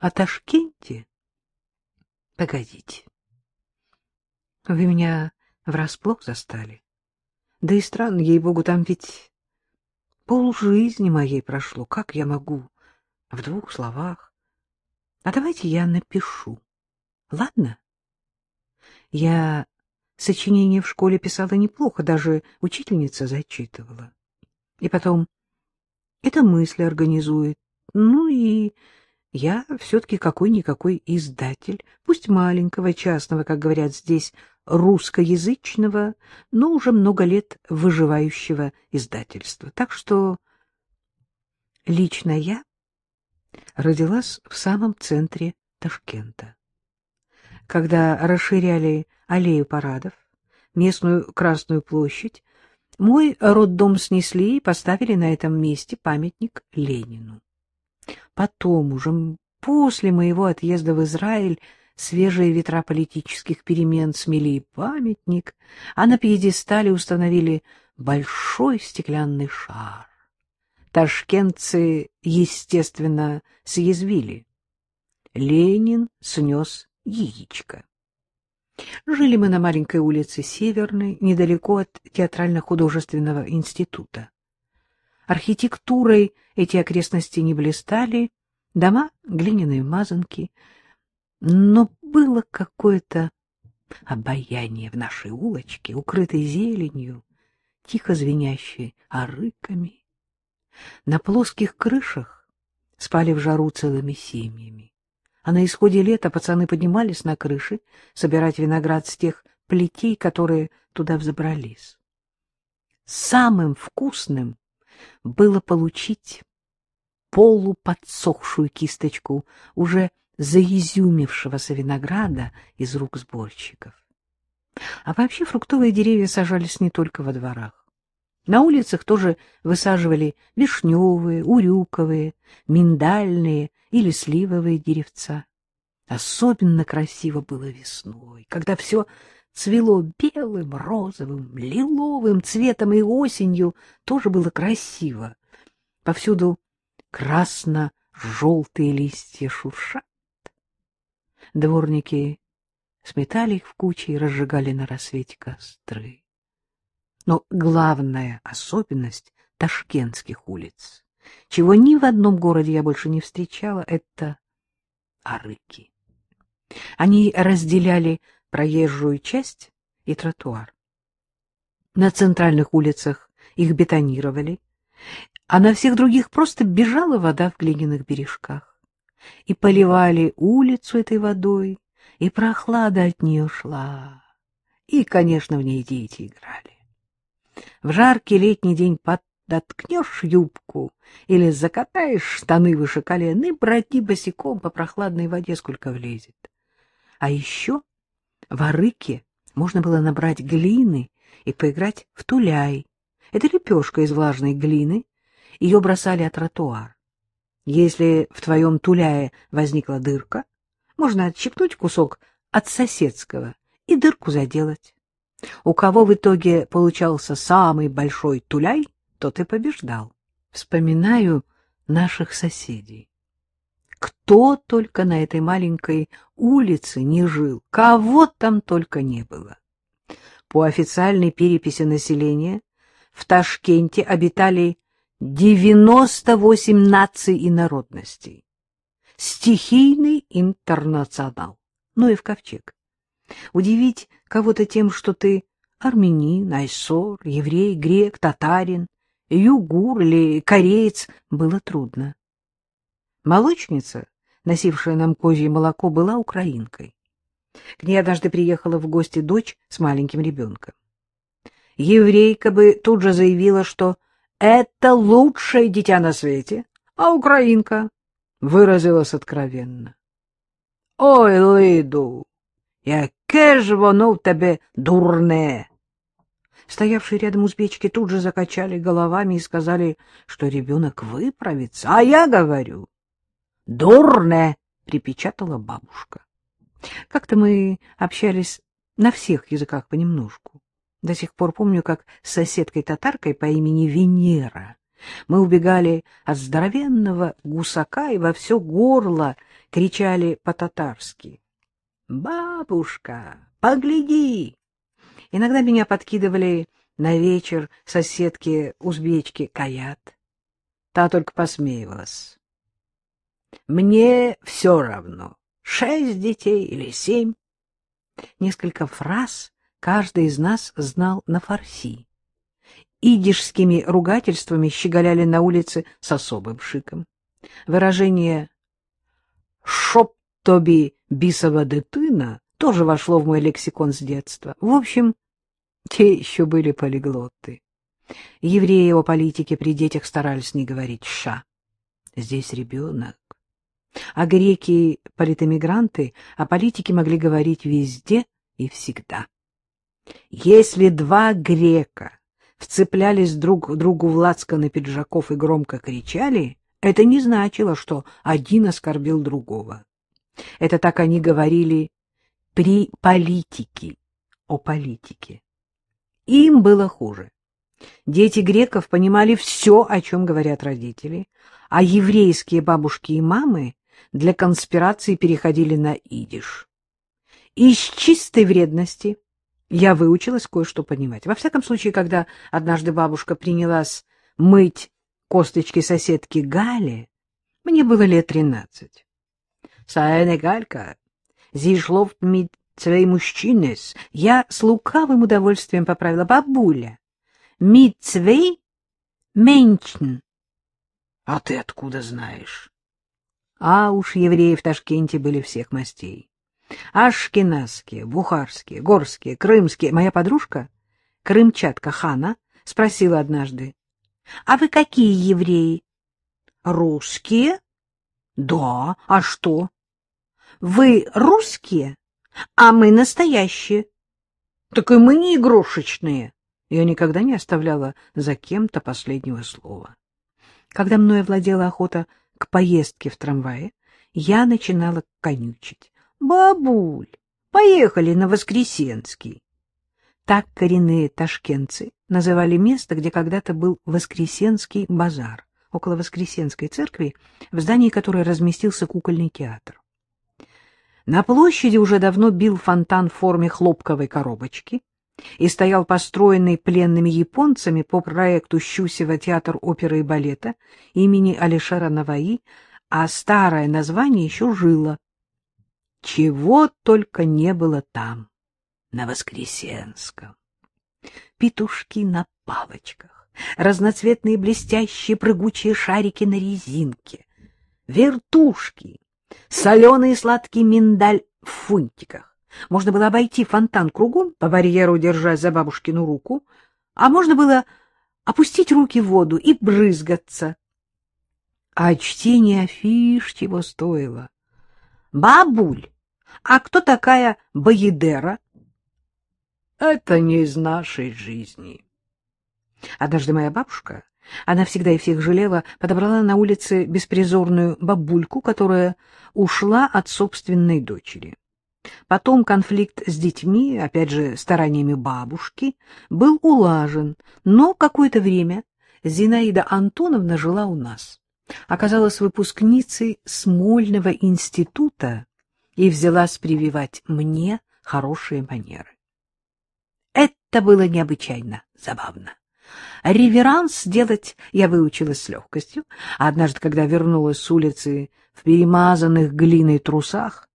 о Ташкенте? Погодите. Вы меня врасплох застали. Да и странно, ей-богу, там ведь полжизни моей прошло. Как я могу в двух словах? А давайте я напишу. Ладно? Я сочинение в школе писала неплохо, даже учительница зачитывала. И потом, это мысли организует. Ну и я все-таки какой-никакой издатель, пусть маленького, частного, как говорят здесь, русскоязычного, но уже много лет выживающего издательства. Так что лично я родилась в самом центре Ташкента. Когда расширяли аллею парадов, местную Красную площадь, мой роддом снесли и поставили на этом месте памятник Ленину. Потом, уже после моего отъезда в Израиль, свежие ветра политических перемен смели памятник, а на пьедестале установили большой стеклянный шар. Ташкентцы, естественно, съязвили. Ленин снес яичко. Жили мы на маленькой улице Северной, недалеко от театрально-художественного института. Архитектурой эти окрестности не блистали, дома — глиняные мазанки, но было какое-то обаяние в нашей улочке, укрытой зеленью, тихо звенящей арыками. На плоских крышах спали в жару целыми семьями а на исходе лета пацаны поднимались на крыши собирать виноград с тех плетей, которые туда взобрались. Самым вкусным было получить полуподсохшую кисточку уже заизюмившегося винограда из рук сборщиков. А вообще фруктовые деревья сажались не только во дворах. На улицах тоже высаживали вишневые, урюковые, миндальные или сливовые деревца. Особенно красиво было весной, когда все цвело белым, розовым, лиловым цветом, и осенью тоже было красиво. Повсюду красно-желтые листья шуршат. Дворники сметали их в кучи и разжигали на рассвете костры. Но главная особенность ташкентских улиц, чего ни в одном городе я больше не встречала, это арыки. Они разделяли проезжую часть и тротуар. На центральных улицах их бетонировали, а на всех других просто бежала вода в глиняных бережках. И поливали улицу этой водой, и прохлада от нее шла. И, конечно, в ней дети играли. В жаркий летний день подоткнешь юбку или закатаешь штаны выше колен и броди босиком по прохладной воде, сколько влезет. А еще в арыке можно было набрать глины и поиграть в туляй. Это лепешка из влажной глины, ее бросали от тротуар. Если в твоем туляе возникла дырка, можно отщипнуть кусок от соседского и дырку заделать. У кого в итоге получался самый большой туляй, тот и побеждал. Вспоминаю наших соседей. Кто только на этой маленькой улице не жил, кого там только не было. По официальной переписи населения в Ташкенте обитали 98 наций и народностей. Стихийный интернационал. Ну и в ковчег. Удивить кого-то тем, что ты армянин, айсор, еврей, грек, татарин, югур или кореец, было трудно. Молочница, носившая нам козье молоко, была украинкой. К ней однажды приехала в гости дочь с маленьким ребенком. Еврейка бы тут же заявила, что это лучшее дитя на свете, а украинка выразилась откровенно. — Ой, Лиду, яке ж воно в тебе дурне! Стоявшие рядом узбечки тут же закачали головами и сказали, что ребенок выправится. А я говорю, дурне! — припечатала бабушка. Как-то мы общались на всех языках понемножку. До сих пор помню, как с соседкой-татаркой по имени Венера Мы убегали от здоровенного гусака и во все горло кричали по-татарски. «Бабушка, погляди!» Иногда меня подкидывали на вечер соседки-узбечки Каят. Та только посмеивалась. «Мне все равно, шесть детей или семь». Несколько фраз каждый из нас знал на фарси. Идишскими ругательствами щеголяли на улице с особым шиком. Выражение «шоп тоби бисова дитина» тоже вошло в мой лексикон с детства. В общем, те еще были полиглотты. Евреи о политике при детях старались не говорить «ша». Здесь ребенок. А греки — политэмигранты, о политике могли говорить везде и всегда. Если два грека вцеплялись друг к другу в лацканы пиджаков и громко кричали, это не значило, что один оскорбил другого. Это так они говорили при политике, о политике. Им было хуже. Дети греков понимали все, о чем говорят родители, а еврейские бабушки и мамы для конспирации переходили на идиш. Из чистой вредности я выучилась кое-что понимать. Во всяком случае, когда однажды бабушка принялась мыть косточки соседки Гали, мне было лет тринадцать. — Саэне Галька, зишлов mit zwei мужчинес. Я с лукавым удовольствием поправила бабуля. Mit zwei Menschen. — А ты откуда знаешь? А уж евреи в Ташкенте были всех мастей. Ашкеназские, бухарские, горские, крымские. Моя подружка, крымчатка Хана, спросила однажды, — А вы какие евреи? — Русские? — Да, а что? — Вы русские, а мы настоящие. — Так и мы не игрушечные. Я никогда не оставляла за кем-то последнего слова. Когда мной овладела охота к поездке в трамвае, я начинала конючить. Бабуль, поехали на Воскресенский. Так коренные ташкентцы называли место, где когда-то был Воскресенский базар, около Воскресенской церкви, в здании которой разместился кукольный театр. На площади уже давно бил фонтан в форме хлопковой коробочки и стоял построенный пленными японцами по проекту Щусева театр оперы и балета имени Алишера Наваи, а старое название еще жило чего только не было там, на Воскресенском. Петушки на палочках, разноцветные блестящие прыгучие шарики на резинке, вертушки, соленый сладкий миндаль в фунтиках. Можно было обойти фонтан кругом, по барьеру держась за бабушкину руку, а можно было опустить руки в воду и брызгаться. А чтение афиш чего стоило. Бабуль, а кто такая Баедера? Это не из нашей жизни. Однажды моя бабушка, она всегда и всех жалела, подобрала на улице беспризорную бабульку, которая ушла от собственной дочери. Потом конфликт с детьми, опять же, стараниями бабушки, был улажен, но какое-то время Зинаида Антоновна жила у нас оказалась выпускницей Смольного института и взялась прививать мне хорошие манеры. Это было необычайно забавно. Реверанс делать я выучилась с легкостью, а однажды, когда вернулась с улицы в перемазанных глиной трусах,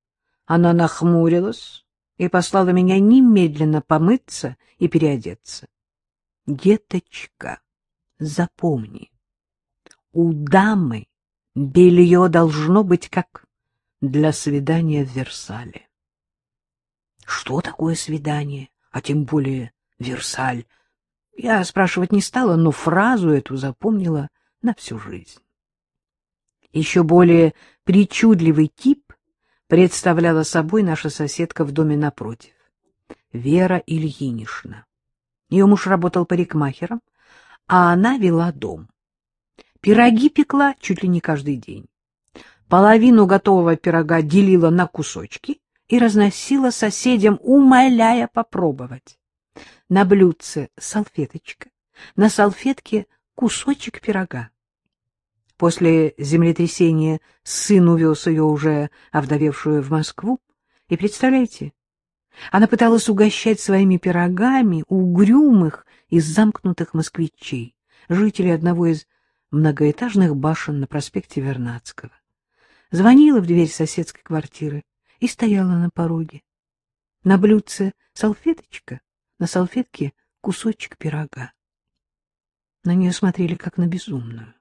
она нахмурилась и послала меня немедленно помыться и переодеться. Деточка, запомни, у дамы белье должно быть как для свидания в Версале. Что такое свидание, а тем более Версаль? Я спрашивать не стала, но фразу эту запомнила на всю жизнь. Еще более причудливый тип представляла собой наша соседка в доме напротив, Вера Ильинична. Ее муж работал парикмахером, а она вела дом. Пироги пекла чуть ли не каждый день. Половину готового пирога делила на кусочки и разносила соседям, умоляя попробовать. На блюдце салфеточка, на салфетке кусочек пирога. После землетрясения сын увез ее уже овдовевшую в Москву. И представляете, она пыталась угощать своими пирогами угрюмых и замкнутых москвичей, жителей одного из многоэтажных башен на проспекте Вернадского. Звонила в дверь соседской квартиры и стояла на пороге. На блюдце салфеточка, на салфетке кусочек пирога. На нее смотрели как на безумную.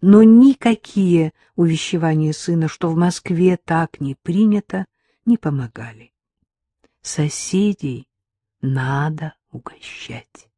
Но никакие увещевания сына, что в Москве так не принято, не помогали. Соседей надо угощать.